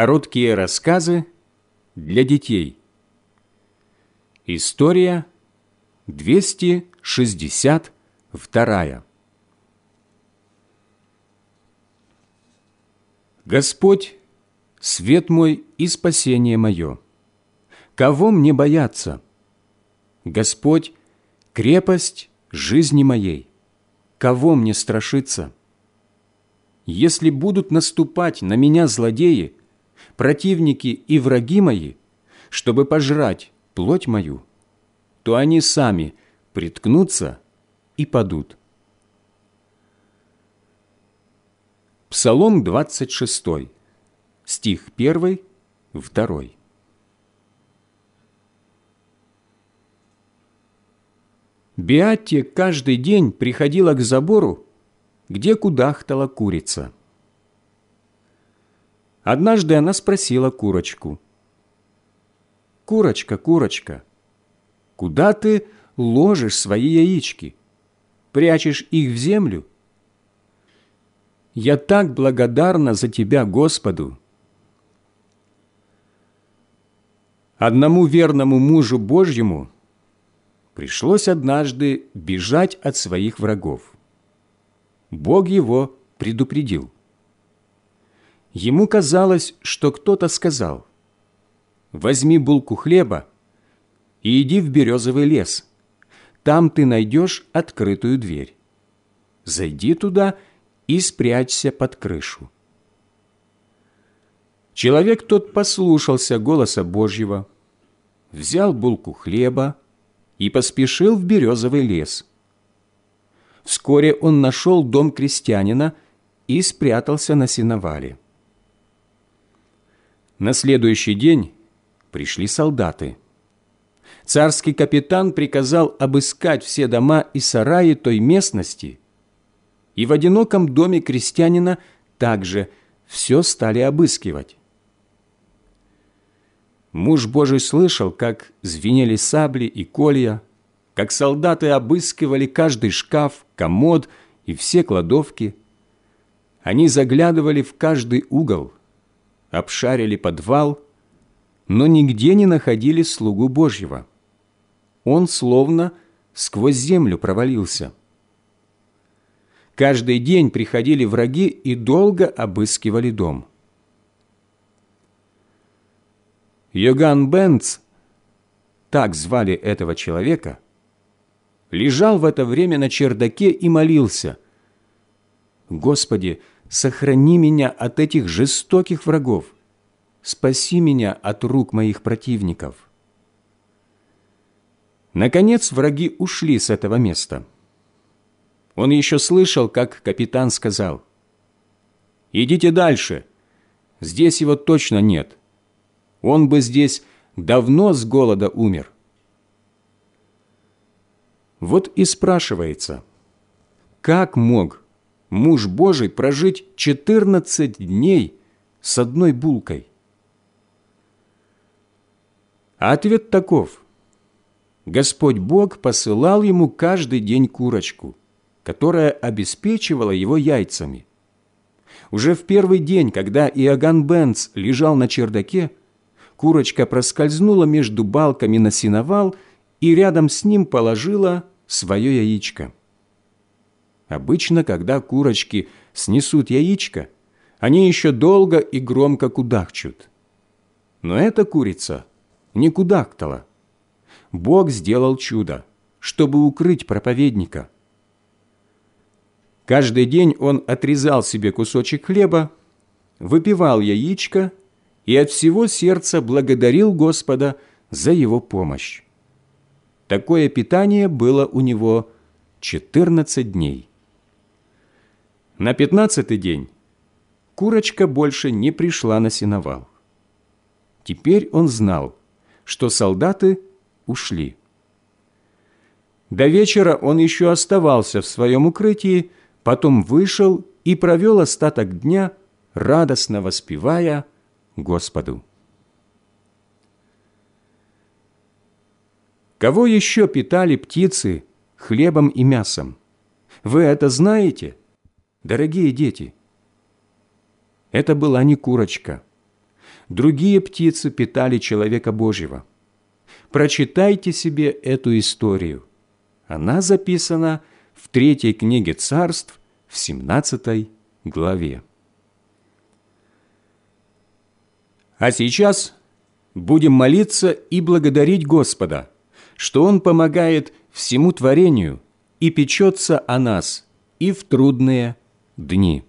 Короткие рассказы для детей. История 262. Господь, свет мой и спасение мое. Кого мне бояться? Господь, крепость жизни моей. Кого мне страшиться? Если будут наступать на меня злодеи, противники и враги мои, чтобы пожрать плоть мою, то они сами приткнутся и падут. Псалом 26, стих 1, 2. Биатте каждый день приходила к забору, где кудахтала курица. Однажды она спросила курочку. «Курочка, курочка, куда ты ложишь свои яички? Прячешь их в землю?» «Я так благодарна за тебя Господу!» Одному верному мужу Божьему пришлось однажды бежать от своих врагов. Бог его предупредил. Ему казалось, что кто-то сказал, «Возьми булку хлеба и иди в березовый лес. Там ты найдешь открытую дверь. Зайди туда и спрячься под крышу». Человек тот послушался голоса Божьего, взял булку хлеба и поспешил в березовый лес. Вскоре он нашел дом крестьянина и спрятался на сеновале. На следующий день пришли солдаты. Царский капитан приказал обыскать все дома и сараи той местности, и в одиноком доме крестьянина также все стали обыскивать. Муж Божий слышал, как звенели сабли и колья, как солдаты обыскивали каждый шкаф, комод и все кладовки. Они заглядывали в каждый угол, обшарили подвал, но нигде не находили слугу Божьего. Он словно сквозь землю провалился. Каждый день приходили враги и долго обыскивали дом. Йоган Бенц, так звали этого человека, лежал в это время на чердаке и молился. «Господи, сохрани меня от этих жестоких врагов, спаси меня от рук моих противников». Наконец враги ушли с этого места. Он еще слышал, как капитан сказал, «Идите дальше, здесь его точно нет. Он бы здесь давно с голода умер». Вот и спрашивается, как мог муж Божий прожить 14 дней с одной булкой? ответ таков. Господь Бог посылал ему каждый день курочку, которая обеспечивала его яйцами. Уже в первый день, когда Иоганн Бенц лежал на чердаке, курочка проскользнула между балками на сеновал и рядом с ним положила свое яичко. Обычно, когда курочки снесут яичко, они еще долго и громко кудахчут. Но эта курица не кудахтала. Бог сделал чудо, чтобы укрыть проповедника. Каждый день он отрезал себе кусочек хлеба, выпивал яичко и от всего сердца благодарил Господа за его помощь. Такое питание было у него 14 дней. На пятнадцатый день курочка больше не пришла на сеновал. Теперь он знал, что солдаты ушли. До вечера он еще оставался в своем укрытии, потом вышел и провел остаток дня, радостно воспевая Господу. Кого еще питали птицы хлебом и мясом? Вы это знаете, дорогие дети? Это была не курочка. другие птицы питали человека Божьего. Прочитайте себе эту историю. Она записана в третьей книге царств в 17 главе. А сейчас будем молиться и благодарить Господа, что Он помогает всему творению и печется о нас и в трудные дни.